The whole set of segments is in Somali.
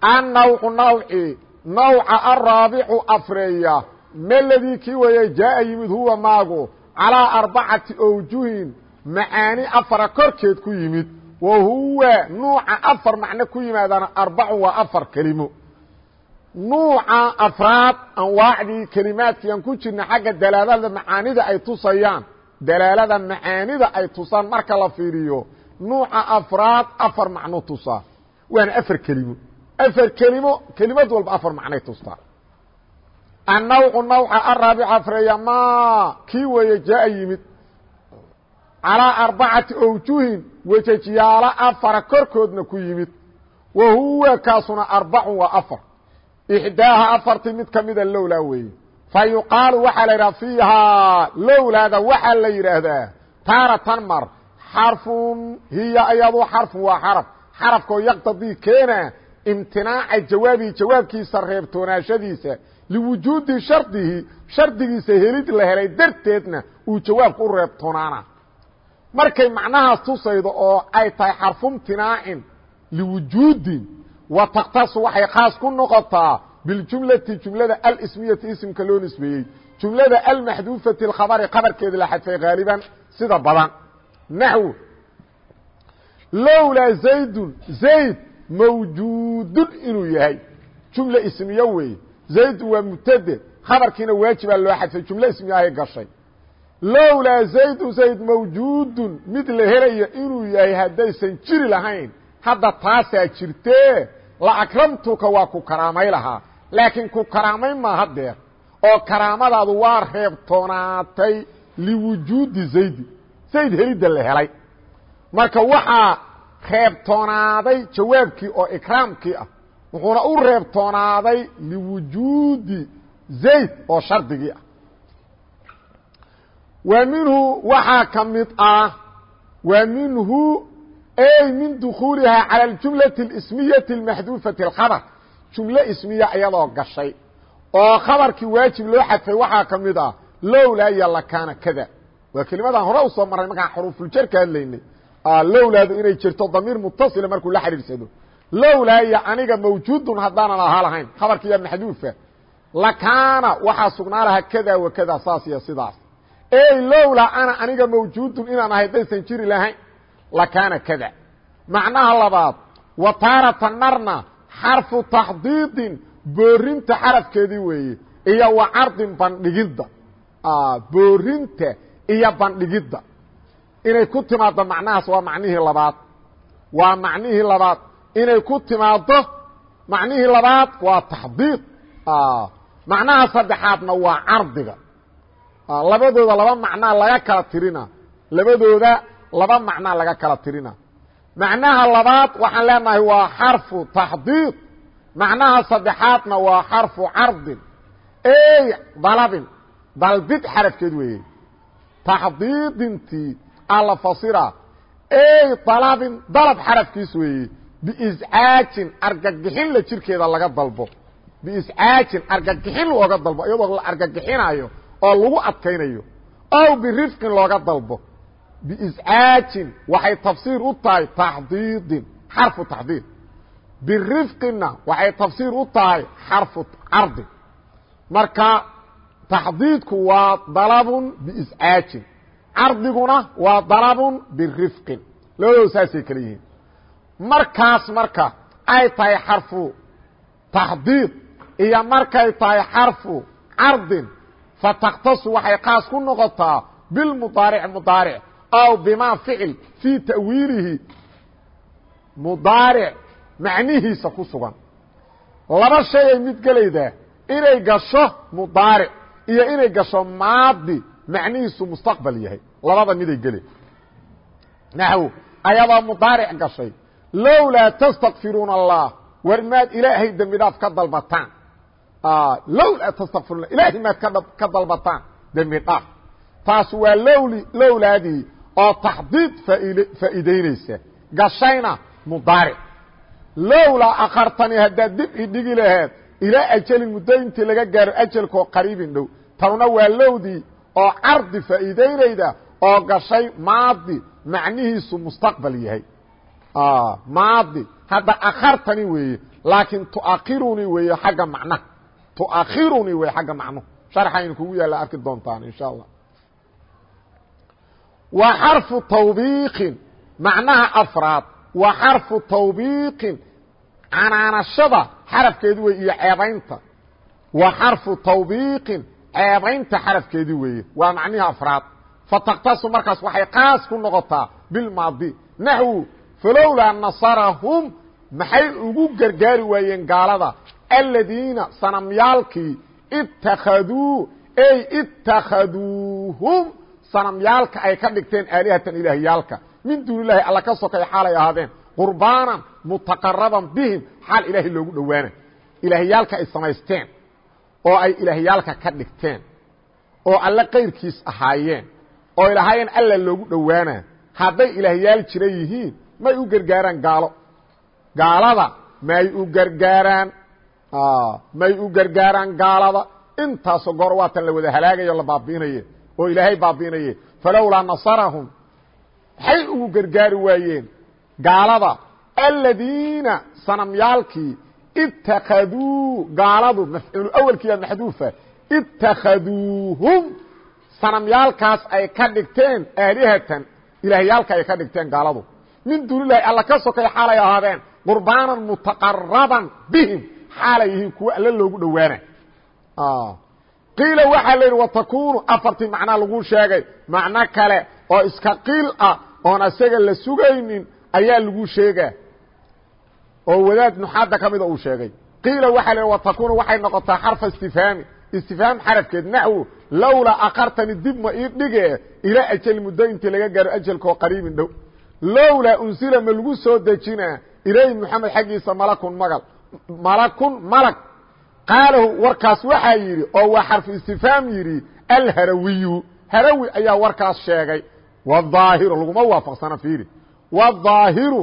annawcu nawci nawca araabicu afreeya meladii kii weeye jaaa yimid huwa maagu calaa arbacati awjuhin macaani afara korkeed ku yimid wa huwa nuuca afar macno ku yimaadaana arbacun waa afar kelimo nuuca afraad anwaacdii kelimaadkii aan ku jirna xagga dalaalada macaanida ay tusayaan dalaalada macaanida ay tusaan marka la fiiriyo nuuca afraad afar macno tusaa waana afar kelimo afar kelimo kelimad walba afar macnay tustaa annawcu nawca araabica afreeya ma kii weeye jaa yimid. Calaa arbacati awjuhin wejajyaalo afara korkoodna ku yimid. Wa huwa kaasuna arbacun waa afar. Ixdaaha afartii mid kamida lowlaa weeye. Fa yuqaalu waxaa la yidhaha fiihaa lowlaada waxaa la yidhaahdaa taaratan mar xarfun hiya ayadu xarfun waa xaraf. Xarafkoo yaqtadii keena imtinaaca jawaabihi jawaabkiisa reebtoonaashadiisa liwujuudi shardihi shardigiisa helid la helay darteedna uu jawaabku u reebtoonaana. Markay macnahaas tusaydo oo ay tahay xarfu imtinaacin liwujuudin wa takhtasu waxay khaas ku noqotaa biljumlati jumlada alsmiyati isimka loo nisbeeyey. Jumlada almaxduufati اkhabari khabarkeeda la xadfay haaliban sida badan. Naxw lowlaa zaydun zayd mawjuudun inuu yahay. Jumle ismiye weeye. Zaydun waa mubtade khabarkiina waajibaa loo xadfay. Jumle ismiye ahay gashay. Lowlaa zaydun zayd mawjuudun. Mid la helaya inuu yahay haddaysan jiri lahayn. Hadda taasaa jirtee la akramtuka waa ku karaamay lahaa. Laakiin ku karaamay maa hadeer oo karaamadaadu waa reebtoonaatay liwujuudi zaydi zayd helidda la helay. Marka waxaa reebtoonaaday jawaabkii oo ikraamkii ah wuxuuna u reebtoonaaday liwujuudi zayd oo shardigii ah wa minhu waxaa ka mid ah wa minhu ay min dukuulihaa calى اjumlaةi اsmiyaةi اmaxduufati اkhabr jumle ismiya iyadoo gashay oo khabarkii waajib loo xadfay waxaa ka mid ah lowlaa iyo lakaana kada waa kelimadan hore usoo marray markaan xuruufuljar ka hadlaynay lowlaadu inay jirto damiir mutasila markuu la xidhiidsado lowlaa iyo aniga mawjuudun haddaanan ahaa lahayn. Khabarkiiya maxduufa. Lakaana waxaa sugnaa lahaa kada wa kada saas iyo sidaas. Ey lowlaa ana aniga mawjuudun inaan ahay daysan jiri lahayn. Lakaana kada macnaha labaad wa taarata narna xarfu taxdiidin boorinta xarafkeedii weeye iyo wa cardin bandhigidda. Iyo bandhigidda inay ku timaaddo macnahaas waa macnihii labaad. Waa macnihii labaad. Inay ku timaaddo macnihii labaad waa taxdiid. Macnaha saddexaadna waa cardiga. Labadooda laba macnaa laga kala tirina. Labadooda laba macnaa laga kala tirina. Macnaha labaad waxaan leenahay waa xarfu taxdiid. Macnaha saddexaadna waa xarfu cardin. Ey dalabin. Dalbid xarafkeed weeye. Taxdiidintii ala fasira. Ey dalabin dalab xarafkiis weeye biiscaajin argagixin la jirkeeda laga dalbo. Biiscaajin argagixin looga dalbo iyadoo la argagixinayo oo lagu adkaynayo. Ow birifqin looga dalbo. Biiscaajin waxay tafsiir u tahay taxdiidin xarfu taxdiid. Birifqinna waxay tafsiir u tahay xarfu cardi. Marka taxdiidku waa dalabun biiscaajin cardiguna waa dalabun birifqin. Labadooda saasay kala yihiin. Markaas marka ay tahay xarfu taxdiid iyo markay tahay xarfu cardin fataktasu waxay qaas ku noqotaa bilmudaaric mudaaric aw bimaa ficil fii ta'wiilihi. Mudaaric macnihiisa ku sugan. Laba shay ay mid gelaydaa inay gasho mudaaric iyo inay gasho maadi macnihiisu mustaqbal yahay. Labada miday gele naxw ayadoo mudaaric gashay. Lowlaa tastakfiruuna allah war maad ilaahay dembi dhaaf ka dalbataan. Lowlaa tastakfiruna ilaahay maad ka dalbataan dembi dhaaf taas waa lowli lowlaadii oo taxdiid faa'iidaynaysa. Gashayna mudaaric. Lowlaa akartani haddaad dib idhigi laheed ilaa ajalin muddo intii laga gaaro ajalkoo qariibin dhow. Tanuna waa lowdii oo cardi faa'iidaynayda oo gashay maadi macnihiisu mustaqbal yahay. Maadi. Hadda akartani weeye laakiin tuakiruni weeye xagga macnaha tuakiruni weye xagga macnuhu sharxaynu kugu yaalla arki doontaan insha allah wa xarfu tawbiiqin. Macnaha afraad. Wa xarfu tawbiiqin. Canaanashada xarafkeedi wey iyo ceebaynta. Wa xarfu tawbiiqin ceebaynta xarafkeedii weeye. Waa macnihi afraad. Fataktasu markaas waxay qaas ku noqotaa bilmaadi naxwu falowlaa nasarahum maxay ugu gargaari waayeen gaalada? Aladiina sanamyaalkii ittakhaduu ey ittakhaduuhum sanamyaalka ay ka dhigteen aalihatan ilaahyaalka min duuni illahi alla ka sokay xaalay ahaadeen. Qurbaanan mutaqaraban bihim xaal ilaahay loogu dhowaana ilaahyaalka ay samaysteen oo ay ilaahyaalka ka dhigteen oo alle kayrkiis ahaayeen oo ilahaayeen alla loogu dhowaana hadday ilaahyaal jira yihiin may u gargaaraan gaalo. Gaalada may u gargaaraan may u gargaaraan gaalada. Intaasoo goor waatan la wada halaagayo la baabiinaye oo ilaahay baabiinaye. Falowlaa nasarahum maxay ugu gargaari waayeen. Gaalada aladiina sanamyaalkii itakaduu gaaladu mafcuulu awelkiiya maxduufa itakhaduuhum sanamyaalkaas ay ka dhigteen aalihatan ilaahyaalka ay ka dhigteen gaaladu min duunilahi alla ka sokay xaalay ahaadeen qurbaanan mutaqaraban bihim xaalay yihiin kuwa alla loogu dhowaana qiila waxaa la yidhi watakunu afartii macnaa lagu sheegay macno kale oo iska qiil ah oon asaga la sugaynin ayaa lagu sheegaa oo wadaad nuxaada ka mida uu sheegay. qiila waxaa l wa takunu waxay noqotaa xarfa istifhaami. Istifhaam xarafkeed naxwu lowlaa akartani dib ma ii dhige ilaa ajal muddo intii laga gaaro ajalkoo qariibin dhow. Lowlaa unsila ma lagu soo dejinaa ilayhi moxamed xaggiisa malakun magal malakun malag. Qaalahu warkaas waxaa yidhi oo waa xarfu istifhaam yidhi alharawiyu. Harawi ayaa warkaas sheegay. Wadaahiru laguma waafaqsana fiiri. Wadaahiru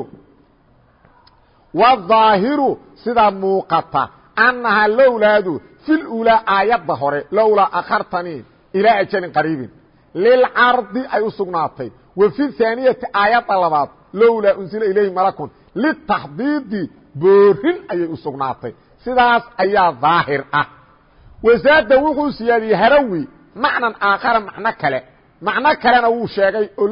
wاظaahiru sidaa muuqata annahaa lowlaadu fi lulaa aayadda hore lowlaa akhartanii ilaa ajalin qariibin lilcardi ay u sugnaatay wa fi haaniyati aayadda labaad lowlaa unsila ilayhi malakun litaxdiidi boorin ayay u sugnaatay sidaas ayaa daahir ah wasaada wuxuu siyaadiyey harawi macnan aakhara macno kale macno kalena wuu sheegay oo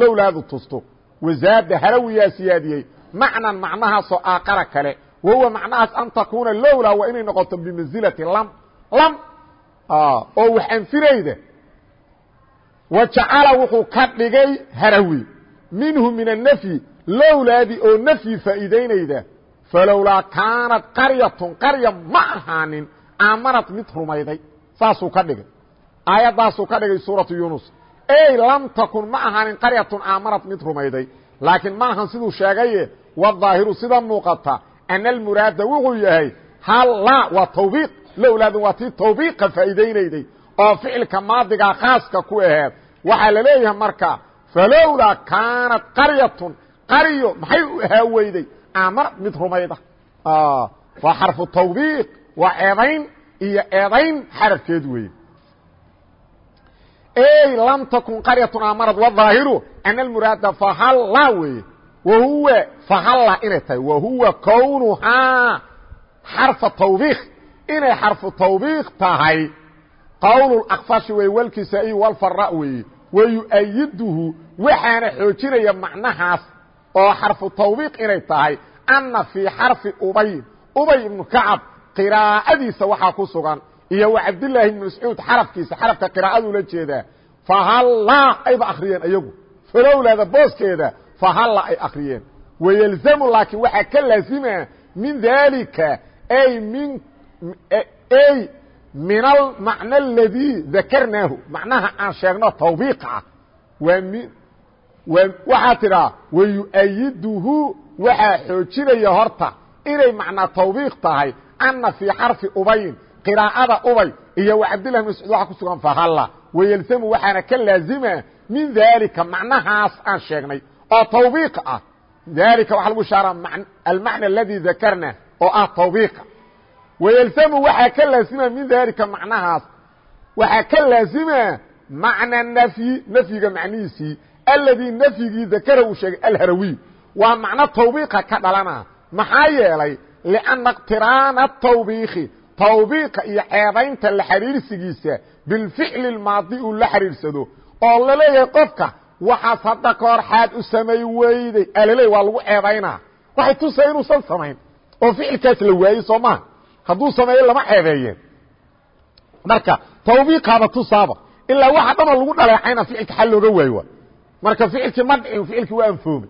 lowlaadu tusto wasaada harawiyaa siyaadiyey macnan macnahaasoo aaqara kale wa huwa macnahaas an takuuna lowlaa waa inay noqoto bimansilati lam lam oo wax anfirayda wa jacala wuxuu ka dhigay harawi minhu min annafyi lowlaadii oo nafyi faa'iidaynayda falowlaa kaanat qaryatun qarya ma ahaanin aamanad mid rumayday. Saasuu ka dhigay. Aayaddaasuu ka dhigay suuratu yunus ey lam takun ma ahaanin qaryatun aamanad mid rumayday laakiin ma ahan siduu sheegaye wadaahiru sida muuqata ana almuraada wuxuu yahay halla waa tawbiiq lowlaadun waa tii tawbiiqa faa'iidaynayday oo ficilka maadigaa khaaska ku aheed waxaa la leeyahay marka falowlaa kaanat qaryatun qaryo maxay u ahaa weyday aamanad mid rumayda. Waa xarfu tawbiiq waa eedayn iyo eedayn xarafkeed weeye ey lam takun qaryatun aamanad wadaahiru ana almuraada fahalla weeye wahuwa fahalla inay tahay wahuwa kownuhaa xarfa tawbiik inay xarfu tawbiiq tahay qowl akfashi wey walkisaa-iy walfara weeye wayu'ayiduhu waxaana xoojinaya macnahaas oo xarfu tawbiiq inay tahay ana fii xarfi ubay ubay ibnu kacab qiraa'adiisa waxaa ku sugan iyo wa cabdillaahi ibnu mascuud xarafkiisa xarafka qiraa'aduu la jeedaa fahallaa ayba akriyeen iyagu. Falowlaada booskeeda fahalla ay akriyeen wayelzamu laakiin waxaa ka laazima min dalika ay min ay min almacna aladii dakarnaahu. Macnaha aan sheegno tawbiiqa ah. Waa mi waxaa tidhaa wayu'ayiduhu waxaa xoojinaya horta. Inay macnaa tawbiiq tahay ana fii xarfi ubayin qiraa'ada ubay iyo wa cabdillahi bn mascuud waxa ku sugan fahalla wayelzamu waxaana ka laazima min daalika macnahaas aan sheegnay oo tawbiiq ah. Dalika waxaa lagu ishaara almacna aladi dakarna oo ah tawbiiqa wayelzamu waxaa ka laazima min dalika macnahaas waxaa ka laazima macna nafyi nafyiga macnihiisii aladii nafyigii dakara uu sheegay alharawiy waa macno tawbiiqa ka dhalana maxaa yeelay lianna اqtiraana tawbiiki tawbiiqa iyo ceebaynta la xiriirsigiisa bilficli اlmaadi uu la xiriirsado oo la leeyahay qofka waxaas hadda ka hor xaad u samay weyday. Alaleey waa lagu ceebaynaa. Waxay tusaya inuusan samayn oo ficilkaas la waayey soo maha hadduu sameeyo lama ceebeeyeen. Marka tawbiiqaaba tusaaba. Ilaa waxa dhama lagu dhaleecayna ficilka xal looga waayo. Marka ficilkii ma dhicin ficilkii waa anfoomay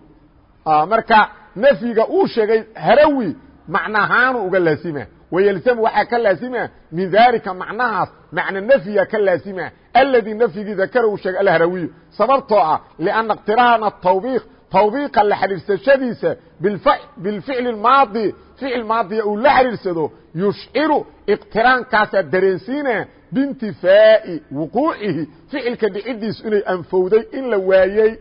marka nafyiga uu sheegay harawi macnahaanu uga laasima wayelzamu waxaa ka laasima min dalika macnahaas macna nafyiga ka laasima aladii nafyigii dakara uu sheegay alharawiyu sababtoo ah lianna اqtiraana tawbiiq tawbiiqa la xidhiirsashadiisa bilficli maadi ficil maadiya uu la xidhiirsado yushciru iqtiraankaasaa dareensiina bintifaa'i wuquucihi ficilka dhicidiisu inay anfowday in la waayey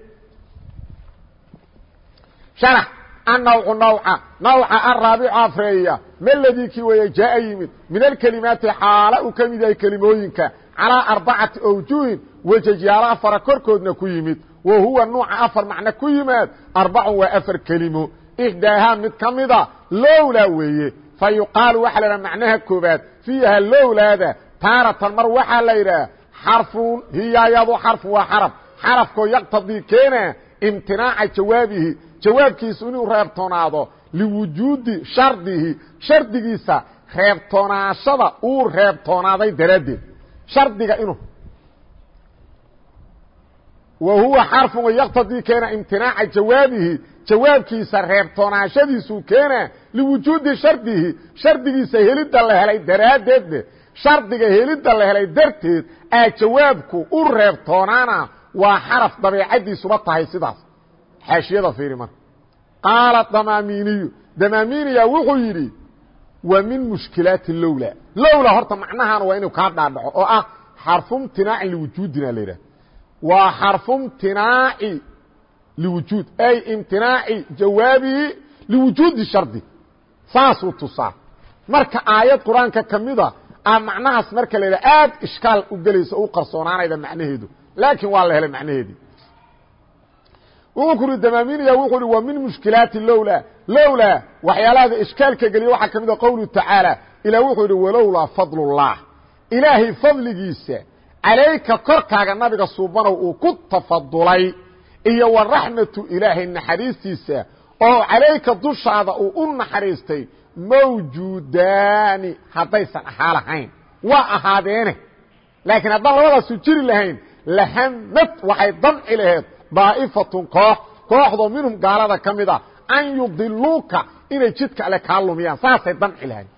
sharax annawcu nawca nawca araabicu afreeya meladii kii weeye jaa yimid min alkelimaati xaala uu ka mid yahay kelimooyinka calىa arbacati awjuhin wejajyaalo afara korkoodna ku yimid wa huwa nuuca afar macno ku yimaad arbacun waa afar kelimo ixdaahaa mid ka mida lowlaa weeye waxaa la idhaha macnaha koobaad fiiha lowlaada taaratan mar waxaa la yidhaha xarfun hiyaayadu xarfun waa xaraf xarafkoo yaqtadii keena imtinaaca jawaabihi jawaabkiisu inuu reebtoonaado liwujuudi shardihi shardigiisa reebtoonaashada uu reebtoonaaday daraaddeed. Shardiga inuu. Wa huwa xarfun yaqtadii keena imtinaaca jawaabihi jawaabkiisa reebtoonaashadiisuu keena liwujuudi shardihi shardigiisa helidda la helay daraaddeedne shardiga helidda la helay darteed aa jawaabku u reebtoonaana waa xaraf dabeecaddiisuba tahay sidaas xaashiyada fiiri marka. Qaala damaaminiyu. Damaaminiya wuxuu yidhi waa min mushkilaati lowla lowla horta macnahaana waa inuu kaa dhaadhaco oo ah xarfu imtinaaci liwujuudina la yidhaha waa xarfu imtinaaci liwujuud ay imtinaaci jawaabihi liwujuudi shardi. Saasuu tusaa. Marka aayad qur'aanka ka mida a macnahaas marka la yidhaha aad ishkaal u gelaysa u qarsoonaanayda macnaheedu. Laakiin waa la helay macnaheedii uhi damaaminiya wuxuu uhi wa min mushkilaati lowla lowla waxyaalaada ishkaalka geliya waxaa ka mid a qowluhu tacaala. Ilah wuxuu yidhi walowlaa fadlullah. Ilaahay fadligiisa calayka korkaaga nabiga suubanow uu ku tafadulay. Iyo wa raxmatu ilaahay naxariistiisa oo calayka dushaada uu u naxariistay mawjuudaani. Haddaysan ahaa lahayn. Waa ahaadeene laakiin haddaan labadaasu jiri lahayn lahamad waxay damci laheed daa'ifatun koox. Kooxdoo minhum gaalada ka mid a an yudiluuka inay jidka ale kaa lumiyaan. Saasay damci lahayd.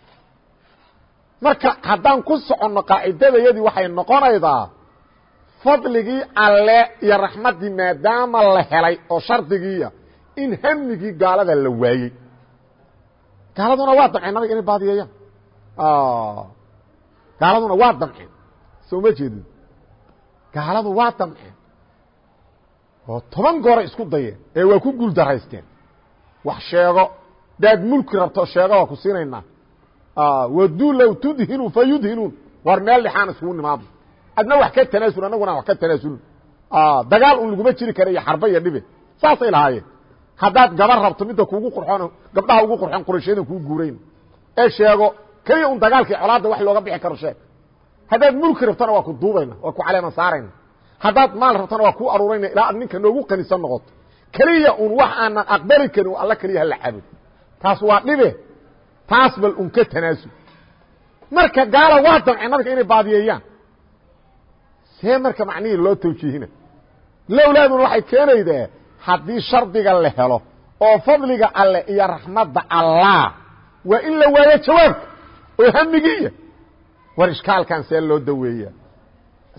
Marka haddaan ku soconno qaacidadayadii waxay noqonaydaa fadligii alle iyo raxmaddii maadaama la helay oo shardigiiya in hamigii gaalada la waayey. Gaaladuna waa damceen nabiga inay baadiyeeyaan gaaladuna waa damceen. Soo ma jeedin. Gaaladu waa damceen oo toban goora isku dayeen ee waa ku guul daraysteen wax sheego daad mulki rabto sheego waa ku siinaynaa. Waduu low tudhinu fayudhinuun war meel dhexaan iskugu nimaado. Adna wax ka tanaasul annaguna wax ka tanaasul. Dagaal un laguma jiri kara iyo xarba iyo dhibe saasay lahaayeen. Haddaad gabar rabto midda kuugu qurxoon gabdhaha ugu qurxoon qurayshyadan kuu guurayn. Ee sheego keliya un dagaalkii colaadda wax looga bixi karo sheeg. Haddaad mulki rabtona waa ku duubayna waa ku caleema saarayna haddaad maal rabtona waa ku aruurayna ilaa ad ninka noogu qanisan noqoto keliya un wax aanan aqbali karin alla keliya hala caabud taas waa dhibe taas bal un ka tanaasul marka gaala waa damceen nabiga inay baadiyeeyaan see marka macnihii loo tawjiihina. Lowlaaduna waxay keenaydaa haddii shardiga la helo oo fadliga alle iyo raxmadda allah waa in la waayo jawaabka oo hamigiiya war ishkaalkan see loo daweeya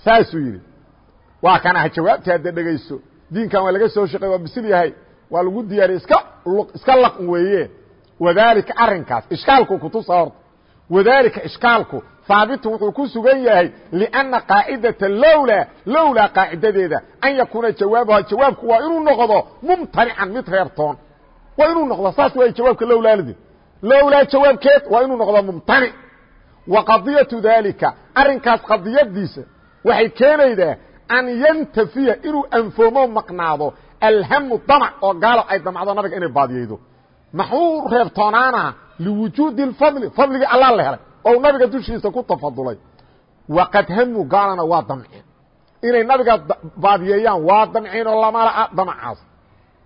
saasuu yidhi waa kan ah jawaabta hadda dhegayso diinkan waa laga soo shaqey waa bisil yahay. Waa lagu diyaariye iska iska laqn weeye. Wadaalika arrinkaas ishkaalku kutusa horta. Wadaalika ishkaalku haabitun wuxuu ku sugan yahay lianna qaacidata lowlaa lowlaa qaacidadeeda an yakuuna jawaabuha jawaabku waa inuu noqdo mumtanican mid reebtoon waa inuu noqdo saas waay jawaabka lowlaaldi lowlaa jawaabkeed waa inuu noqdo mumtanic wa qadiyatu daalika arrinkaas qadiyadiisa waxay keenaydaa an yantafiya inuu anfoomo maqnaado alhamu damac oo gaalo ay damacdo nabiga inay baadiyaydo maxuu reebtoonaana liwujuudi اfadli fadligii alla la helay oo nabiga dushiisa ku tafadulay waqad hamu gaalana waa damceen inay nabiga baadiyeeyaan waa damceen oo lamala damacaas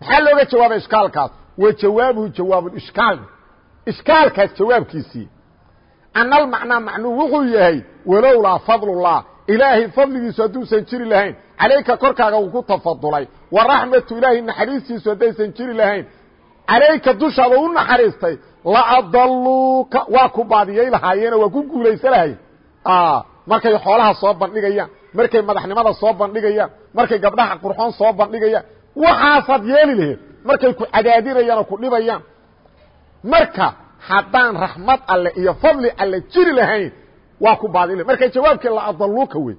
maxaa looga jawaabay ishkaalkaas wa jawaabuhu jawaab ishkaal ishkaalkaas jawaabkiisii ana almacnaa macnuu wuxuu yahay walowlaa fadlullah ilaahay fadligiisu hadduusan jiri lahayn calayka korkaaga uu ku tafadulay. Wa raxmatu ilaahi naxariistiisu haddaysan jiri lahayn calayka dushaada u naxariistay. Laadaluuka waa ku baadiyay lahaayeeno waa ku guulaysa lahay. Markay xoolaha soo bandhigayaan markay madaxnimada soo bandhigayaan markay gabdhaha qurxoon soo bandhigayaan waxaasaad yeeli laheed markay ku cadaadinayaan oo ku dhibayaan. Marka haddaan raxmad alle iyo fadli alle jiri lahayn waa ku baadile marka jawaabkii laadaluuka wey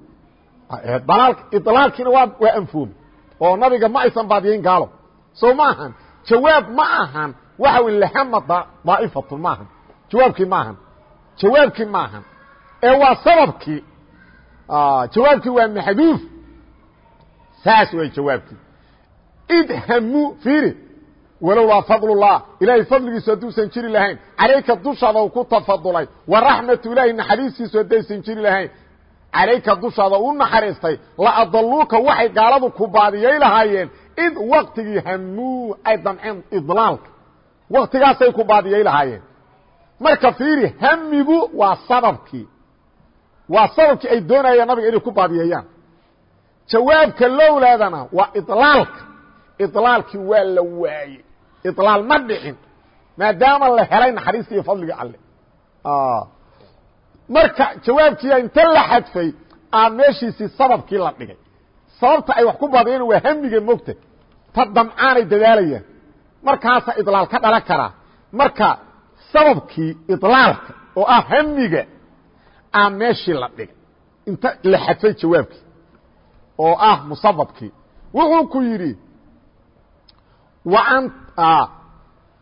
idlaalkiina waa anfoomi oo nabiga ma aysan baadiyayn gaalo. Soo ma ahan. Jawaab ma ahan. Waxa wy lahama daa'ifatun ma ahan. Jawaabkii ma ahan. Jawaabkii ma ahan. Ee waa sababkii jawaabkii waa maxduuf. Saas way jawaabkii. Idhamu fiiri walowlaa fadlullah ilaahay fadligiisu hadduusan jiri lahayn calayka dushaada ku tafadulay wa raxmatu ilaahi naxariistiisu haddaysan jiri lahayn calayka dushaada u naxariistay la adaluuka waxay gaaladu ku baadiyay lahaayeen id waktigii hamuu ay damceen idlaalka waktigaasay ku baadiyay lahaayeen. Marka fiiri hamigu waa sababkii waa sababkii ay doonayeen nabiga inay ku baadiyeeyaan jawaabka lowlaadana waa idlaalka idlaalkii waa la waayey idlaal ma dhicin maadaama la helay naxariista iyo fadliga alle marka jawaabkiia inta la xadfay aa meeshiisii sababkii la dhigay sababta ay wax ku baadiyeen waa hamiga mogta ta damcaanay dadaalayaan markaasaa idlaal ka dhalan karaa marka sababkii idlaalka oo ah hamiga aa meeshii la dhigay inta la xadfay jawaabkii oo ah musababkii wuxuu ku yidhi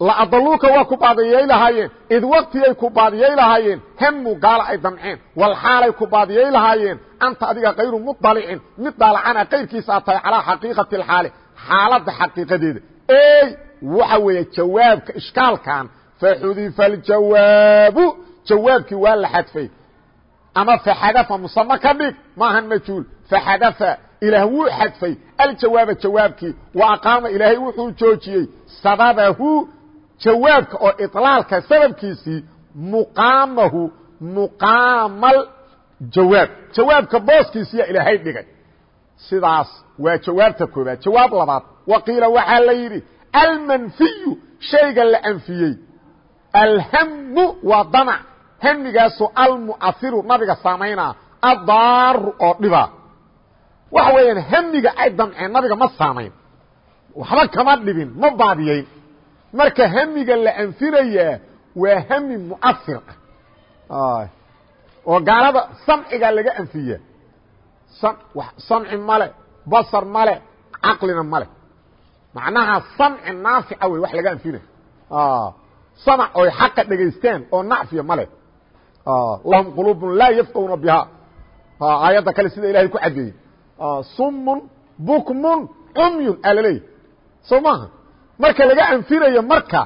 laadaluuka waa ku baadiyay lahaayeen id waktigay ku baadiyay lahaayeen hamu gaala ay damceen walxaalay ku baadiyay lahaayeen anta adiga kayru muطalicin mid daalacana kayrkiisa aad tahay calaa xaqiiqati اxaali xaaladda xaqiiqadeeda ey waxa weeye jawaabka ishkaalkan faxudifa اljawaabu jawaabkii waa la xadfay ama faxadafa musame ka dhig maahan majhuul faxadafa ilaah wuu xadfay. Aljawaaba jawaabkii wa aqaama ilaahay wuxuu joojiyey. Sababahu jawaabka oo iطlaalka sababkiisii muqaamahu muqaamal jawaab. Jawaabka booskiisiya ilaahay dhigay. Sidaas waa jawaabta koobaad jawaab labaad wa qiila waxaa la yidhi almanfiyu shayga la anfiyey. Alhamu waa damac. Hamigaasoo almu'ahiru nabiga saamaynaa addaaru oo dhiba waxa weeyaan hamiga ay damceen nabiga ma saamayn. Waxba kama dhibin ma baadiyayn marka hamiga la anfinayaa waa hami mu'ahir ah oo gaalada samciga laga anfiya samci male basar male caqlina male macnaha samci naafica wey wax laga anfina. Samc oy xaqa dhegaystaan oo nacfiya male lahum quluubun laa yafqahuna biha aayadda kale sida ilahay ku caddeeyey sumun bukmun cumyun aa laleeyahy soo maaha? Marka laga anfinayo marka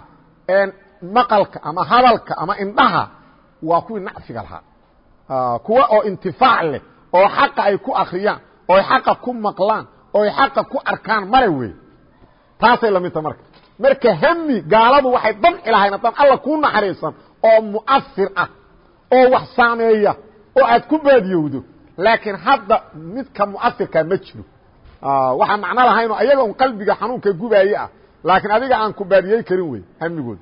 maqalka ama hadalka ama indhaha waa kuwii nacfiga lahaa. Kuwa oo intifaac leh oo xaqa ay ku akriyaan ooy xaqa ku maqlaan ooy xaqa ku arkaan male wey taasay la midta marka. Marka hami gaaladu waxay damci lahayn haddaan alla kuu naxariisan oo mu'asir ah oo wax saameeya oo aad ku baadiyowdo laakiin hadda midka mu'asirkaa ma jiro. Waxaa macno lahaynoo ayaga un qalbiga xanuunka gubaaye ah. Laakiin adiga aan ku baadiyey karin wey hamigood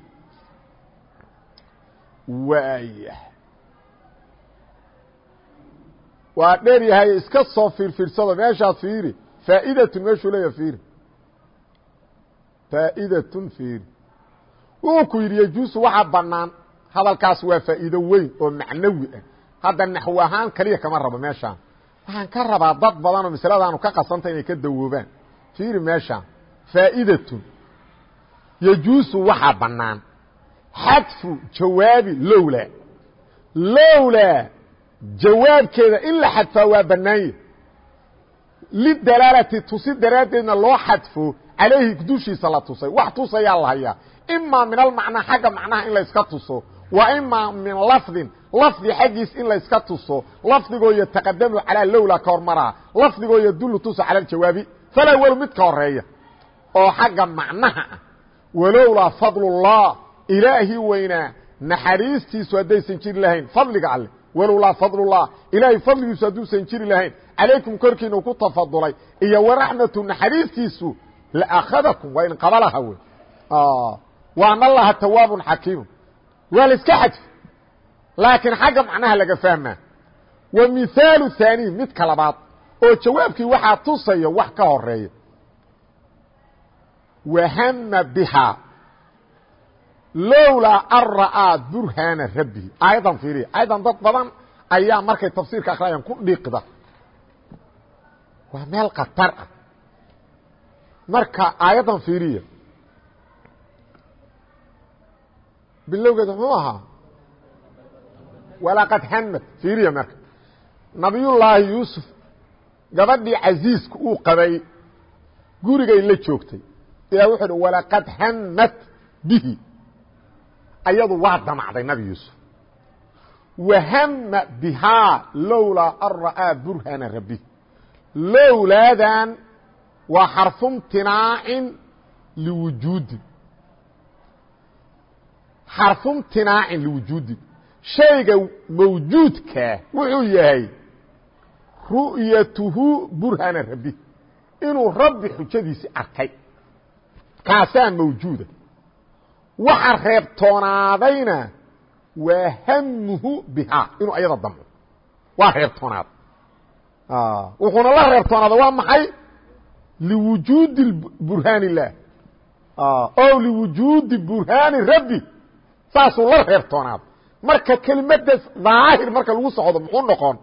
waaya. Waa dheer yahay iska soo fiirfiirsado. Meeshaad fiiri faa'idatun meeshuu leeyaha fiiri. Faa'idatun fiiri. Wuu ku yidhi yajuusu waxaa bannaan. Hadalkaas waa faa'iido weyn oo macnawi ah hadda naxw ahaan keliya kama rabo meeshaan. Waxaan ka rabaa dad badan oo masaladaanu ka qasanta inay ka dawoobaan. Fiiri meeshaan faa'idatun yajuusu waxaa bannaan. Xadfu jawaabi lowlaa. Lowlaa jawaabkeeda in la xadfaa waa bannaanye lidalaalati tusi daraaddeedna loo xadfo calayhi dushiisa la tusay. Wax tusayaa la hayaa. Imaa min almacnaa xagga macnaha in layska tuso. Wa imaa min lafdin lafdi xaggiis in layska tuso lafdigoo yataqadamu calaa lowlaa ka hormaraa lafdigoo yadullu tusa cala aljawaabi falaa welu mid ka horreeya oo xagga macnaha ah walowlaa fadlullah ilaahii weynaa naxariistiisu haddaysan jiri lahayn fadliga alle walowlaa fadlullah ilaahay fadligiisu hadduusan jiri lahayn calaykum korkiinu ku tafadulay iyo waraxmatu naxariistiisu laakhadakum waa in qabalaha wey waan allaha tawaabun xakiimu waa la iska xadfi laakiin xagga macnaha laga fahmaa. Wa mihaalu haaniy midka labaad oo jawaabkii waxaa tusaya wax ka horreeya wahama bihaa lowlaa an ra'aa burhaana rabbihi aayaddan fiiriya aayaddan dad badan ayaa markay tafsiirka akhriyaan ku dhiiqda. Waa meel khatar ah. Marka aayaddan fiiriya bilowgeeda muxuu ahaa walaqad hamad fiiriya marka. Nabiyullaahi yuusuf gabadhii casiiska uu qabay gurigay la joogtay. Ilaa wuxuu hi walaqad hamad bihi. Ayadu waa damacday nabi yuusuf. Wahama bihaa lowlaa an ra'aa burhana rabbi. Lowlaadan waa xarfumtinaacin liwujuudin. Xarfumtinaacin liwujuudin shayga mawjuudkaa wuxuu yahay ru'yatuhu burhana rabbi. Inuu rabbi xujadiisii arkay. Kaasaa mawjuuda. Waxa reebtoonaadayna waa hamuhu bihaa. Inuu ayada damco waa reebtoonaaday wuxuuna la reebtoonaaday waa maxay? Liwujuudi burhaan illaah o liwujuudi burhaani rabbi. Saasuu la reebtoonaaday marka kelimaddaas daahir marka lagu socdo muxuu noqon?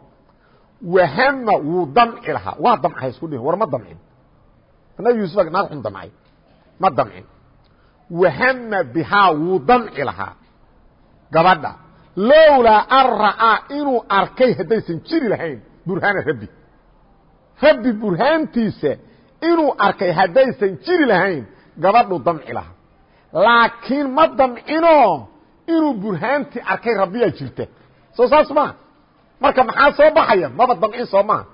Wahama wuu damci lahaa. Waa damcay isku dhihin war ma damcin. Nabi yuusuf naag xun damcay. Ma damcin. Wahama bihaa wuu damci lahaa. Gabadha lowlaa an ra'aa inuu arkay haddaysan jiri lahayn burhaana rabbi. Rabbi burhaantiisa inuu arkay haddaysan jiri lahayn gabadhu damci lahaa. Laakiin ma damcinoo inuu burhaantii arkay rabbiyaa jirta. Soo saas maa marka maxaa soo baxaya? Maba damcin soo maha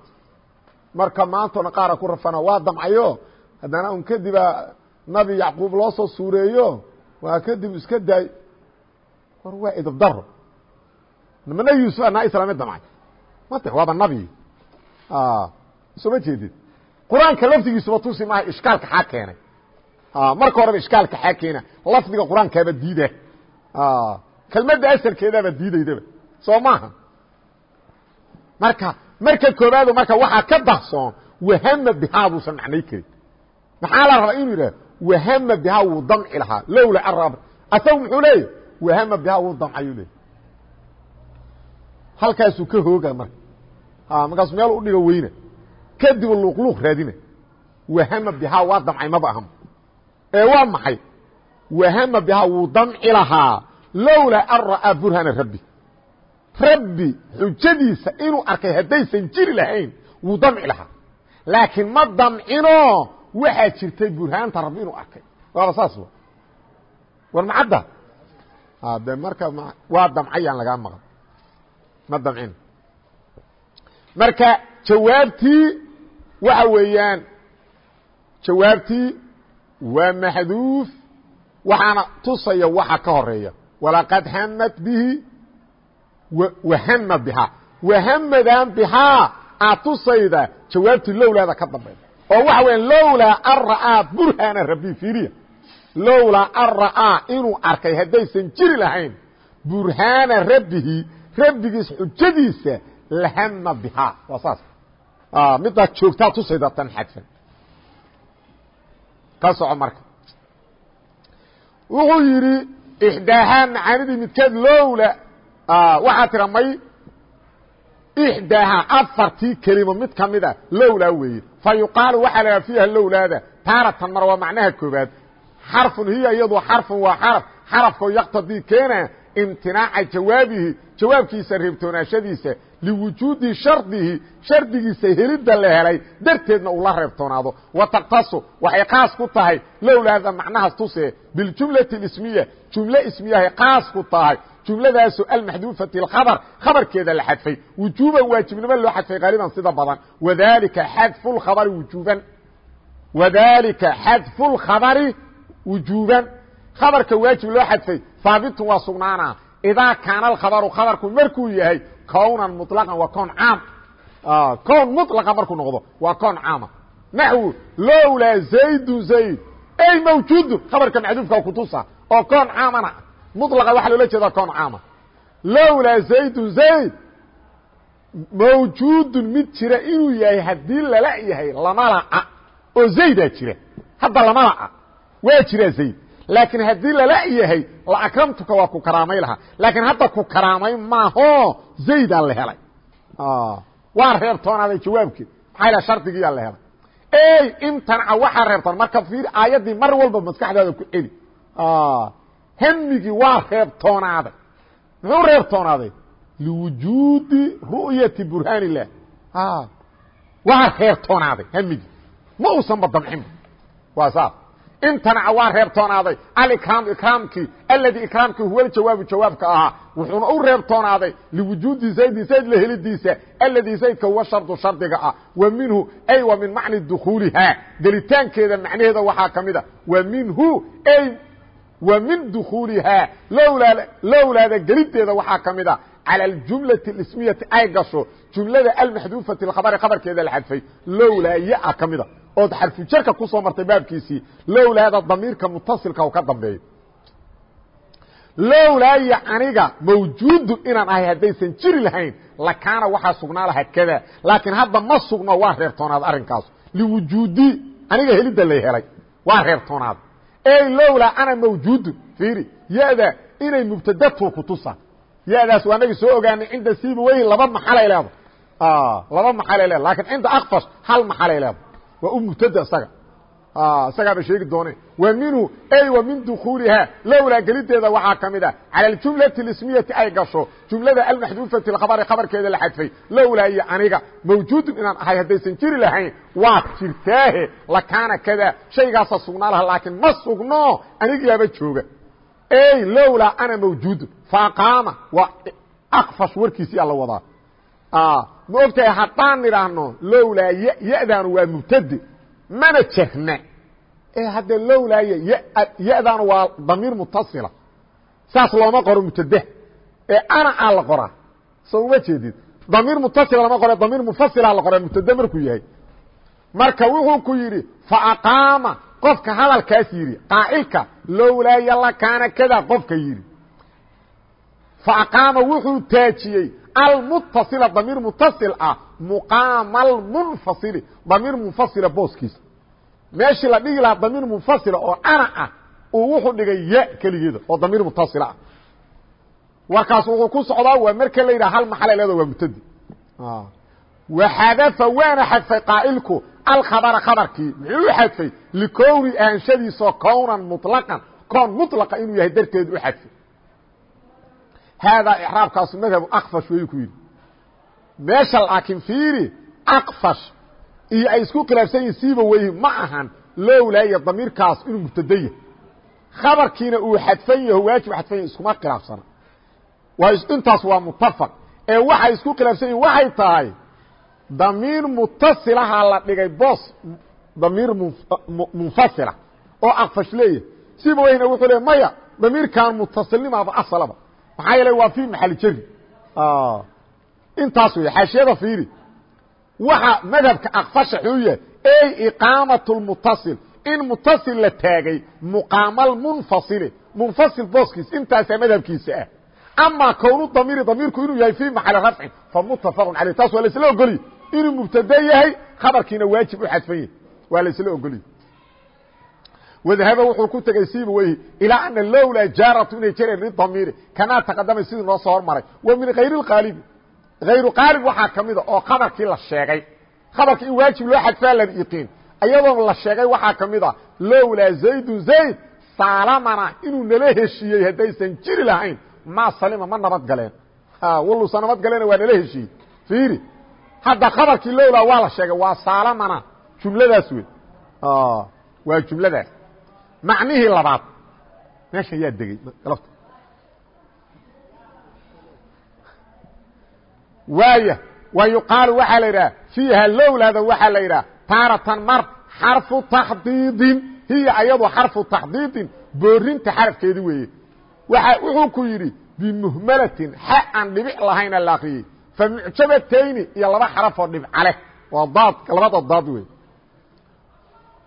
marka maantona qaara ku rafana waa damcayo? Haddana un kadibaa nabi yacquub loo soo suureeyo? Waa kadib iska daay. War waa idabdaro mana yuusuf anaa islaamid damcay. Mate waaba nabi. Soo ma jeedid. Qur'aanka lafdigiisuba tusi maaha ishkaalka xaa keenay. Marka horeba ishkaalka xaa keena lafdiga qur'aankaaba diida kelmadda asalkeedaaba diidaydaba soo maaha marka marka koobaado marka waxaa ka dahsoon wahama bihaa buusan macnay karin maxaa la rabaa inuu yidhah wahama bihaa wuu damci lahaa lowla arab asagu muxuu leeyahy wahama bihaa wuu damcayuu leeyay halkaasuu ka hooga marka markaasu meel u dhiga weyna kadib luuqluuq raadina wahama bihaa waa damcay maba aham ee waa maxay wahama bihaa wuu damci lahaa lowlaa an ra'aa burhana rabbi rabbi xujadiisa inuu arkay haddaysan jiri lahayn wuu damci lahaa laakiin ma damcino waxaa jirtay burhaanta rabbi inuu arkay waaba saas war macadda de marka waa damcayaan lagaa maqan ma damcin marka jawaabtii waxa weeyaan jawaabtii waa maxduuf waxaana tusaya waxa ka horreeya. Walaqad hamad bihi wahama bihaa wahamadan bihaa aad tusayda jawaabtii lowlaada ka dambayda oo waxa weya lowlaa an ra'aa burhana rabbi fiiriya. Lowlaa an ra'aa inuu arkay haddaysan jiri lahayn burhaana rabbihi rabbigiis xujadiisa lahama bihaa waa saas. Midaad joogtaa tusayda tan xadfan. Ka soco marka wuxuu yidhi ixdaahaa macaanidii midkeed lowla. Waxaa tira may ixdaahaa afartii kelimo mid ka mida lowlaa weeye. Fa yuqaalu waxaa la fiiha lowlaada taaratan mar waa macnaha koobaad xarfun hiya iyadu xarfun waa xaraf. Xarafkoo yaqtadii keena imtinaaca jawaabihi jawaabkiisa reebtoonaashadiisa liwujuudi shardihi shardigiisa helidda la helay darteedna uu la reebtoonaado wa taqtasu waxay qaas ku tahay lowlaada macnahaas tusee biljumlati ismiya jumle ismiyahay qaas ku tahay jumladaasu almaxduufati اkhabr khabarkeeda la xadfay wujuuban waajibnimo loo xadfay qaaliban sida badan wadalika xadfu khabri wujuuban wadalika xadfu اlkhabari wujuuban khabarka waajib loo xadfay haabitun waa sugnaana idaa kaana alkhabaru khabarku markuu yahay kownan muطlaqan waa kown caam kown muطlaqa markuu noqdo waa kown caama naxwu lowlaa zaydu zayd ey mawjuudun khabarka maxduufka kutusa oo kown caamana mطلqa waxaa loola jeedaa koon caama lowlaa زaydu zayd mawjuudun mid jira inuu yahay haddii lala yahay lama laca oo zaydaa jira hadda lama laca waa jira zayd laakiin haddii lala yahay la akramtuka waa ku karaamay lahaa. Laakiin hadda ku karaamay maaho zaydaa la helay. Waa reebtoonaaday jawaabkeed? Maxaa la shardigiyaa la helay. Ey imtanaca waxaa reebtoon marka fiir aayaddii mar walba maskaxdaada ku celi. Hmigii waa reebtoonaaday muxuu reebtoonaaday liwujuudi ru'yati burhaan الlah waa reebtoonaaday hmigii ma uusan badamcinba waa saas imtanaca waa reebtoonaaday alikraam ikraamkii aladi ikraamkii huwa jawaabu jawaabka ahaa wuxuuna u reebtoonaaday liwujuudi zaydi zayd la helidiisa aladi zaydka huwa shardu shardiga ah wa minhu ay wa min macni dukuulihaa gelitaankeeda macnaheeda waxaa ka mida wa minhu ay wa min dukuulihaa lowlaada gelideeda waxaa ka mid a calى اjumlaةi اsmiyati ay gasho jumlada almaxduufati khabri khabarkeeda la xadfay lowlaa ya ka mida ood xarfujarka ku soo martay baabkiisii lowlaada damiirka mutasilka u ka dambeeyo lowlaaya aniga mawjuudu inaan ahay haddaysan jiri lahayn lakaana waxaa sugnaa laha kada laakiin hadda ma sugno waa reebtoonaad arrinkaas. Liwujuudi aniga helidda la helay waa reebtoonaad lowlaa ana mawjuudun fiiri ya-da inay mubtadatu kutusa ya-daas waa nagi soo ogaanay cinda siiba weyn laba maxalay leeda laba maxalay leeda laakiin cinda akfash hal maxalay leeda waa u mubtada isaga. Isagaaba sheegi doone wa minhu ay wa min dukuulihaa lowlaa gelideeda waxaa ka mid a cala aljumlati اlismiyati ay gasho. Jumlada almaxduufati khabari khabarkeeda la xadfay. Lowlaa iyo aniga. Mawjuudun inaan ahay haddaysan jiri lahayn. Waad jirtaahe. Lakaana kada. Shaygaasa sugnaa laha laakiin ma sugno. Anigiyaaba jooga. Ey lowlaa ana mawjuudun. Faaqaama waa akfash warkiisii alla wadaa ma ogtahay haddaan nidhaahno lowlaa y waa mubtade mana jahna ee hadde lowlaaya ya-daanu waa damiir mutasila saas looma qoro mubtade. Ee ana aa la qoraa. Soo uma jeedid. Damiir mutasila lama qore damiir mufasila la qoraa mubtade markuu yahay. Marka wuxuu ku yidhi faaqaama qofka hadalkaas yidhi qaacilka lowlaaya lakaana kada qofka yidhi. Faaqaama wuxuu taajiyey almutasila damiir mutasil ah muqaama almunfasili damiir munfasila booskiisa. Meeshii la dhigi lahaa damiir munfasila oo ana ah uu wuxuu dhigay ya keligeeda oo damiir mutasila ah. Warkaas wuxuu ku socdaa waa marka la yidhaha hal maxala leeda waa mutadi. Waxadafa waana xadfay qaa'ilku alkhabara khabarkii muxuu u xadfay? Likowni ahanshadiisoo kownan muطlaqan koon muطlaqa inuu yahay darteed u xadfay haadaa icraabkaasu madhabu akfash wayuu ku yidhi meesha laakiin fiiri akfash iyo ay isku khilaafsan yihiin siiba weyhi ma ahan lowlaaya damiirkaas inuu mubtada yahay khabarkiina uu xadfan yaho waajib xadfan yahy iskuma khilaafsana intaas waa mutafaq ee waxay isku khilaafsan yihiin waxay tahay damiir mutasilaha la dhigay boos damiir munfasila oo akfash leeyahay siiba weyhina wuxuu le maya damiirkan mutasilnimaaba asalaba maxaa yeele waa fi maxali jari. Intaas wey xaashiyada fiiri. Waxa madhabka akfasha xuu yahay ey iqaamat lmutasil in mutasil la taagay muqaamal munfasili munfasil booskiis intaasaa madhabkiisa ah. Amaa kownu damiiri damiirku inuu yahay fi maxali rafcin fa mutafaqun caleyh taas waa laisla ogoliy inuu mubtade yahay khabarkiina waajib u xadfan yahay waa laisla ogoliy wadahaba wuxuu ku tegey siiba weyhi ilaa ana lowlaa jaaratu inay jareen lidamiiri kamaa taqadamay sidii noo soo hormaray. Wa min hayr اqaalibi hayru qaalib waxaa ka mida oo khabarkii la sheegay. Khabarka in waajib loo xadfaa la yiqiin ayadoon la sheegay waxaa ka mid a lowlaa zaydun zayd saalamana inuu nala heshiiyey haddaysan jiri lahayn maa salima ma nabad galeen. Waluusa nabad galeena waa nala heshiiyey. Fiiri hadda khabarkii lowlaa waa la sheegay waa saalamana jumladaas wey waa jumladaas macnihii labaad. Meeshan yaa degey galabta. Waaya wa yuqaalu waxaa la yidhaha fiiha lowlaada waxaa la yidhaha taaratan mar xarfu taxdiidin. Hiya ayadu xarfu taxdiidin boorinta xarafkeedi weeye. Waa wuxuu ku yidhi bimuhmalatin xa aan dhibic lahayna la akriyey fa mucjabatayni iyo laba xarafoo dhibcaleh waa daad labada daad wey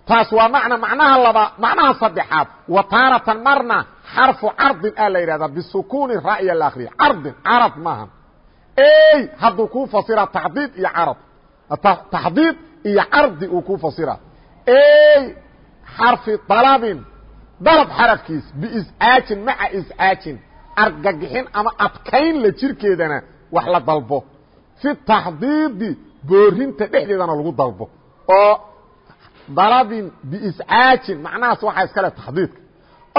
taas waa macna macnaha laba macnaha saddexaad. Wa taaratan marna xarfu cardin aa la yidhahdaa bisukuuni ra'ya la akriya cardin carad maaha ey hadduu kuu fasira taxdiid iyo carad taxdiid iyo cardi uu kuu fasira. Ey xarfi dalabin dalab xarafkiis biiscaajin maca iscaajin argagixin ama adkayn la jirkeedana wax la dalbo. Fi taxdiidi boorinta dhexdeedana lagu dalbo. Oo dalabin biiscaajin macnahaas waxaa iska le taxdiidka.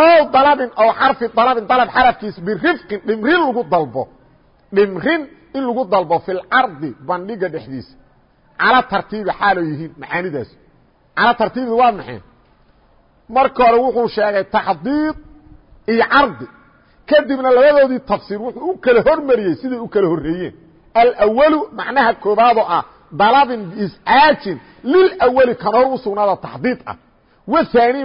O dalabin oo xarfi dalabin dalab xarafkiis birifqin dhimrin lagu dalbo. Dhimrin in lagu dalbo fi lcardi bandhiga dhexdiisa. Cala tartiibi xaalo yihiin macaanidaas. Cala tartiibi waa maxay? Marka hore wuxuu sheegay taxdiid iyo cardi. Kadibna labadoodii tafsiir wuxuu u kala hormariyey siday u kala horreeyeen. Alwalu macnaha koobaadoo ah dalabin biiscaajin lilawali kan hor u sugnaada taxdiid ah. Wahaani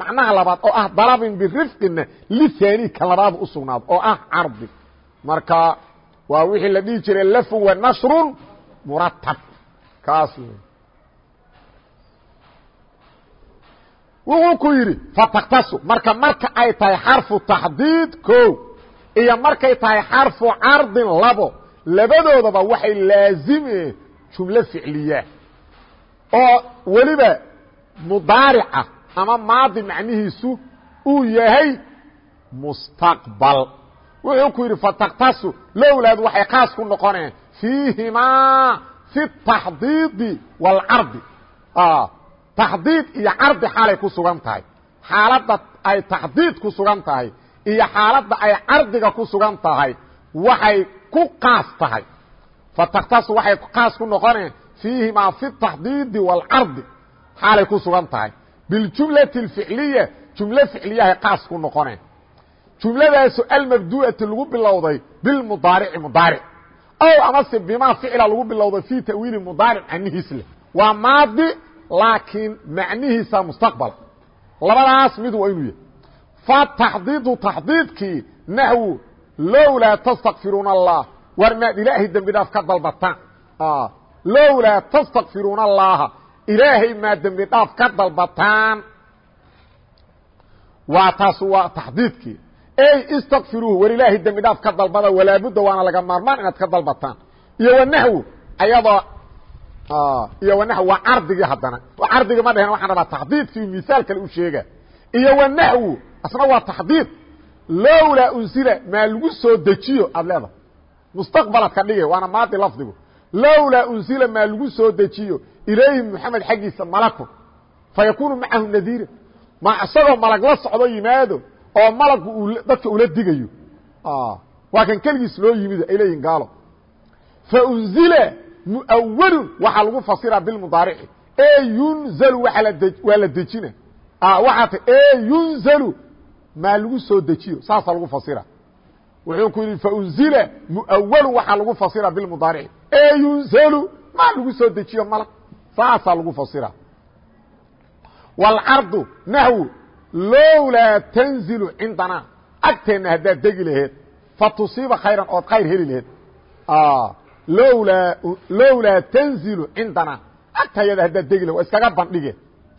macnaha labaad oo ah dalabin birifqina lihaani ka labaad u sugnaado oo ah cardi. Marka waa wixii la dhihi jiray lafun wa nashrun muratab kaas wuxuu ku yidhi fataktasu marka marka ay tahay xarfu taxdiid ko iyo markay tahay xarfu cardin labo labadoodaba waxay laazimeen jumlo ficliya oo weliba mudaarica ama maadi macnihiisu uu yahay mustaqbal. Wuxuu ku yidhi fataktasu lowlaad waxay khaas ku noqoneen fiihimaa fi taxdiidi wاlcardi taxdiid iyo cardi xaalay ku sugan tahay. Xaaladda ay taxdiid ku sugan tahay iyo xaaladda ay cardiga ku sugan tahay waxay ku qaas tahay fataktasu waxay qaas ku noqoneen fiihimaa fi taxdiidi wاlcardi xaalay ku sugan tahay. Biljumlati اficliya jumlo ficliyahay qaas ku noqoneen. Jumladaasu almabdu'ati lagu bilowday bilmudaarici mudaaric ow amase bimaa ficla lagu bilowday fii ta'wiili mudaaric anihiis leh. Waa maadi laakiin macnihiisa mustaqbal. Labadaas mid waa inuu yahay. Fataxdiidu taxdiidkii naxwu lowlaa tastakfiruuna allah war maad ilaahay dembi dhaaf ka dalbataan lowlaa tastakfiruuna allaha. Ilaahay maa dembi dhaaf ka dalbataan. Waa taas waa taxdiidkii. Ey istakfiruuhu war ilaahay dembi dhaaf ka dalbada walaabudda waana laga maarmaan inaad ka dalbataan. Iyo wanaxwu ayadoo iyo wanaxw waa cardigii haddana. Cardigii ma dhehen waxaan rabaa taxdiidkii misaal kale u sheega. Iyo wanaxwu asna waa taxdiid. Lowlaa unsila maa lagu soo dejiyo aad leedahay mustaqbalaad ka dhigay waana maadi lafdigu. Lowlaa unsila maa lagu soo dejiyo ilayhi moxamed xaggiisa malakun fayakunu macahu nadiira ma isagoo malag la socdo yimaado oo malaggu dadka ula digayo. Waa kan keligiis loo yimid ay leeyihiin gaalo faunzila muawalun waxaa lagu fasira bilmudaarici e yunzalu waa la dejina. Waxaa ta e yunzalu maa lagu soo dejiyo saasaa lagu fasira wuxuu ku yidhi faunzila muawalun waxaa lagu fasira bilmudaarici e yunzalu maa lagu soo dejiyo malag saasaa lagu fasira wاlcardu naxwu lowlaa tanzilu cindanaa agteenna haddaad degi laheed fatusiiba khayran ood khayr heli laheed. Lowlaa lowlaa tanzilu cindanaa agtayada haddaad degi lahed waa iskaga bandhige.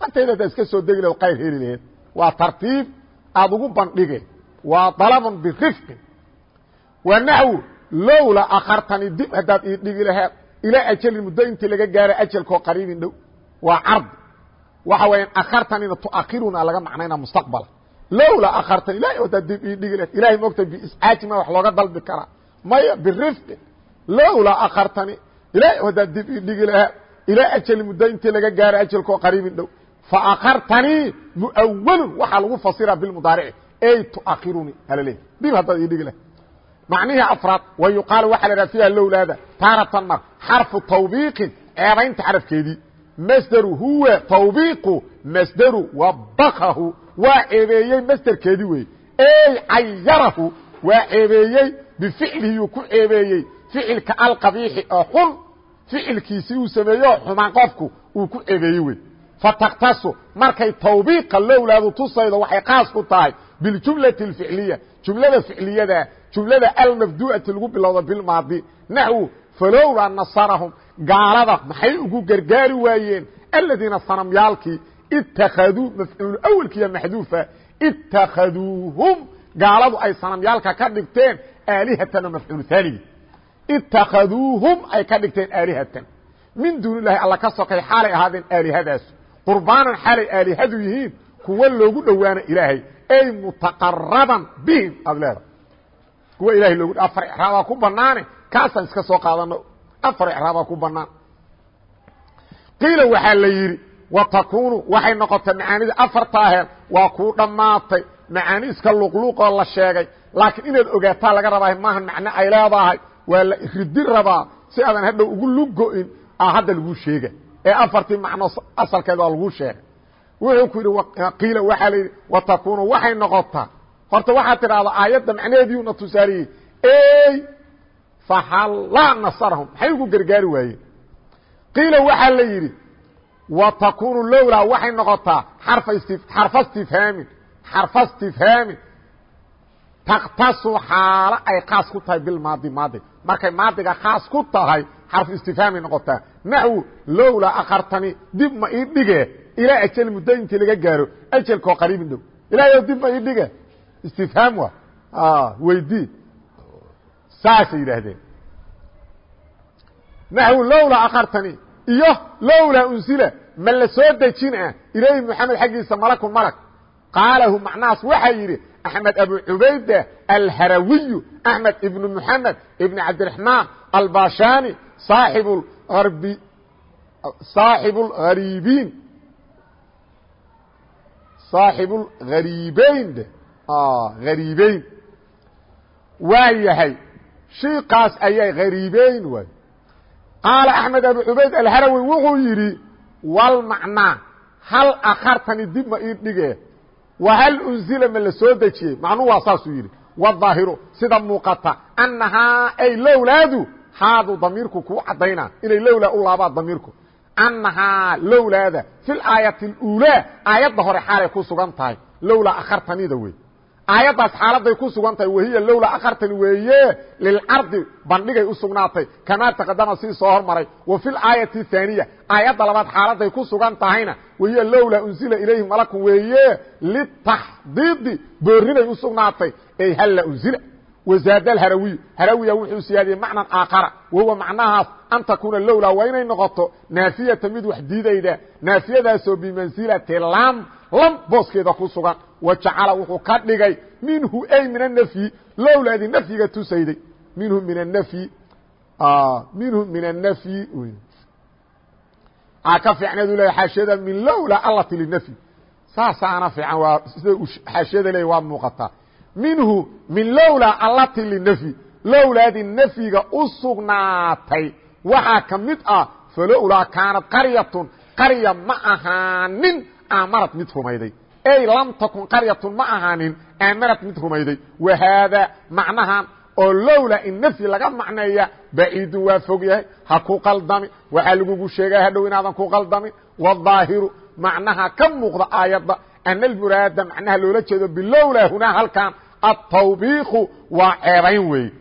Agtayada haddaad iska soo degi lahed khayr heli laheed. Waa tartiib aada ugu bandhige. Waa dalabun birifqin waa naxwu lowlaa akhartani dib haddaad ii dhigi laheed ilaa ajalin muddo intii laga gaaro ajalkoo qariibin dhow. Waa cardi waxa weya akartanina tuakiruna laga macnayna mustaqbala lowlaa akartani ilahay odaa dib ii dhigi lahed ilahay moogta biiscaajima wax looga dalbi karaa maya birifqi lowlaa akartani ilahay odaa dib ii dhigi lahaa ilaa ajali muddo intii laga gaaro ajalkoo qariibin dhow. Faakartanii muawalun waxaa lagu fasira bilmudaarici ey tuakiruni halaleey dib haddaad ii dhigi lahay macnihii afraad wa yuqaalu waxaa la dhaha fiiha lowlaada taaratan mar xarfu tawbiiqin ceebaynta xarafkeedii. Masderu huwa tawbiiqu masderu wabakahu waa ceebeeyey masderkeedii wey ey cayarahu waa ceebeeyey bificlihiyuu ku ceebeeyey ficilka alqabiixi oo xun ficilkiisii uu sameeyo xumaan qofku uu ku ceebeeyey wey fataktasu markay tawbiiqa lowlaadu tusaydo waxay qaas ku tahay biljumlati اlficliya jumlada ficliyada jumlada almabdu'ati lagu bilowda bilmaadi naxwu falowlaa nasarahum gaalada maxay ugu gargaari waayeen? Aladiina sanamyaalkii itakaduu mafcuul awelkiiya maxduufa itakhaduuhum gaaladu ay sanamyaalka ka dhigteen aalihatan oo mafcuul haanigi itakhaduuhum ay ka dhigteen aalihatan. Min duuni ilahi alla ka sokay xaalay ahaadeen aalihadaas. Qurbaanan xaalay aalihadu yihiin kuwa loogu dhowaana ilaahay ay mutaqaraban bihim aad leeda kuwa ilahay loogu afar ixraabaa ku banaane kaasaan iska soo qaadano afar ixraabaa ku banaan qiila waxaa la yidhi wa takunu waxay noqotay macaanidii afarta aheed waa kuu dhammaatay. Macaani iska luqluuqoo la sheegay laakiin inaad ogaataa laga rabaa maahan macno ay leedahay waa la ridi rabaa. Si aadan hadhow ugu lugo-in a hadda laguu sheega. Ee afartii macno asalkeed waa laguu sheegay. Wuxuu ku yidhi qiila waxaa la yidhi wa takunu waxay noqotaa horta waxaad tidhahdaa aayadda macnaheediiuna tusaariyey ey fahallaa nasarahum maxay ugu gargaari waayeen? Qiila waxaa la yidhi wa takunu lowlaa waxay noqotaa xarfa istifhaamin xarfa istifhaamin. Taktasu xaalo ay khaas ku tahay bilmaadi maadi markay maadiga khaas ku tahay xarfu istifhaamay noqotaa. Naxwu lowlaa akartani dib ma ii dhige ilaa ajal muddo intii laga gaaro ajalkoo qariibin dhow. Ilahay dib ma ii dhige istifhaam wa weydii saasay yidhaahdeen naxwu lowlaa akhartani iyo lowlaa unsila ma la soo dejin ah ilayhi moxamed xaggiisa malaku malag qaalahu macnahaas waxaa yidhi axmed abu cubayda alharawiyu axmed ibnu moxamed ibn cabdiraxmaan albashani saaib arbi saaxib اlariibiin saaxibu اlghariibeyn Ah, hariibeyn waa yahay. Shiikaas ayay hariibeyn waay qaala axmed abu cubayd alharawi wuxuu yidhi wal macnaa hal akhartani dib ma ii dhige. Wa hal unzila ma la soo dejiyey? Macnuu waa saasuu yidhi. Wadaahiru sida muuqata annahaa ay lowlaadu haadu damiirku kuu caddaynaa. Inay lowlaa u laabaan damiirku. Annahaa lowlaada fi laayati اuulaa aayadda hore xaalay ku sugan tahay. Lowlaa akhartanida wey aayaddaas xaaladay ku sugan tahay wahiya lowlaa akhartani weeye lilcardi bandhigay u sugnaatay. Kamaa taqadama sii soo hormaray. Wa fi laayati اhaaniya aayadda labaad xaaladay ku sugan tahayna wahiya lowlaa unsila ilayhi malakun weeye litaxdiidi boorinay u sugnaatay. Ey halla unsila wazaada harawiyu harawiya wuxuu siyaadiyey macnan aakhara. Wahuwa macnahaas an takuuna lowlaa waa inay noqoto naafiyata mid wax diidayda. Naafiyadaasoo bimansilati lam lam booskeeda ku sugan. Wa jacala wuxuu ka dhigay minhu ay min anafyi lowlaadii nafyiga tusayday. Minhu min anafyi minhu min anafyi ka fiicneedu leeya xaashiyada min lowlaa allati linafyi saasaana fiican waa sida xaashiyada leeya waa muuqataa minhu min lowlaa allati linafyi. Lowlaadii nafyiga u sugnaatay waxaa ka mid ah falowlaa kaanad qaryatun qarya ma ahaanin aamarad mid rumayday. Ey lam takun qaryatun ma ahaanin aamarad mid rumayday. Wa haadaa macnahan oo lowlaa in nafyi laga macneeya baciidun waa fog yahay ha ku qaldami waxaa lagugu sheegaya hadhow inaadan ku qaldamin waظaahiru macnaha ka muuqda aayadda ana almuraada macnaha loola jeedo bilowlaa hunaa halkan atawbiiqu waa ceebayn weeye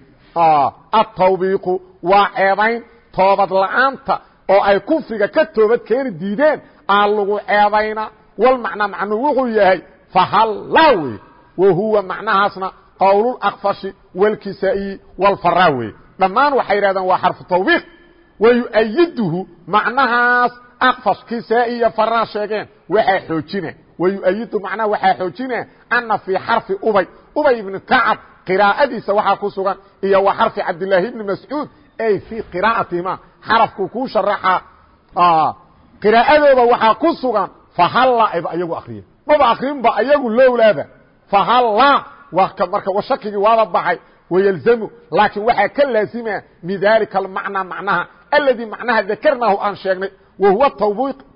atawbiiqu waa ceebayn toobad la'aanta oo ay kufriga ka toobad keeni diideen aa lagu ceebayna walmacnaa macnuu wuxuu yahay fahallaa weye wa huwa macnahaasna qowlulakfashi walkisaa'iyi walfaraa weye dhammaan waxay yidhahdeen waa xarfu tawbiiq wa yu'ayiduhu macnahaas akfashkii saa iyo faraa sheegeen waxaa xoojina wayuayidu macnaha waxaa xoojina ana fii xarfi ubay. Ubay ibni kacab qiraa'adiisa waxaa ku sugan iyo wa xarfi cabdilaahi ibni mascuud ay fii qiraa'atihima xarafku kuu sharaxa qiraa'adooda waxaa ku sugan fahalla ayba ayagu akriyen maba akrinba ayagu lowlaaba fahalla marka shakigii waaba baxay wayelzamu laakiin waxaa ka laazima min dalika almacnaa macnaha aladii macnaha dakarnaahu aan sheegnay wa huwa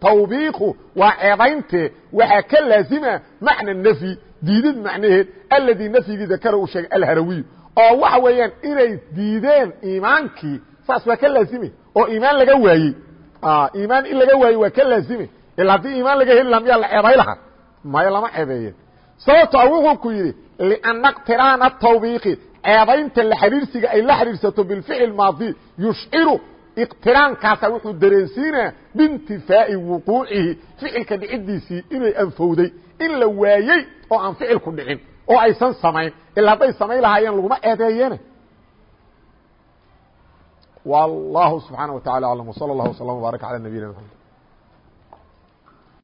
tawbiiqu waa ceebayntee waxaa ka laazima macna nafyi diidid macnaheed aladii nafyigii dakara uu sheegay alharawiyu oo waxa weeyaan inay diideen iimaankii saas waa ka laazime oo iimaan laga waayey iimaan in laga waayey waa ka laazime ila haddii iimaan laga heli laha miyaa la ceebay lahaa maya lama ceebeeye sababto wuxuu ku yidhi lianna اqtiraana tawbiiqi ceebaynta la xidhiirsiga ay la xidhiirsato bilficil maadi yushciru iqtiraankaasa wuxuu dareensiinaa biintifaa'i wuquucihi ficilka dhicidiisii inay anfowday in la waayey oo aan ficilku dhicin oo aysan samayn. Ilaa hadday samayn lahaayeen laguma eedeeyene wallahu subxaana wa tacala aclam wsala اllah wslam wbaarak calى nabiyina mxamed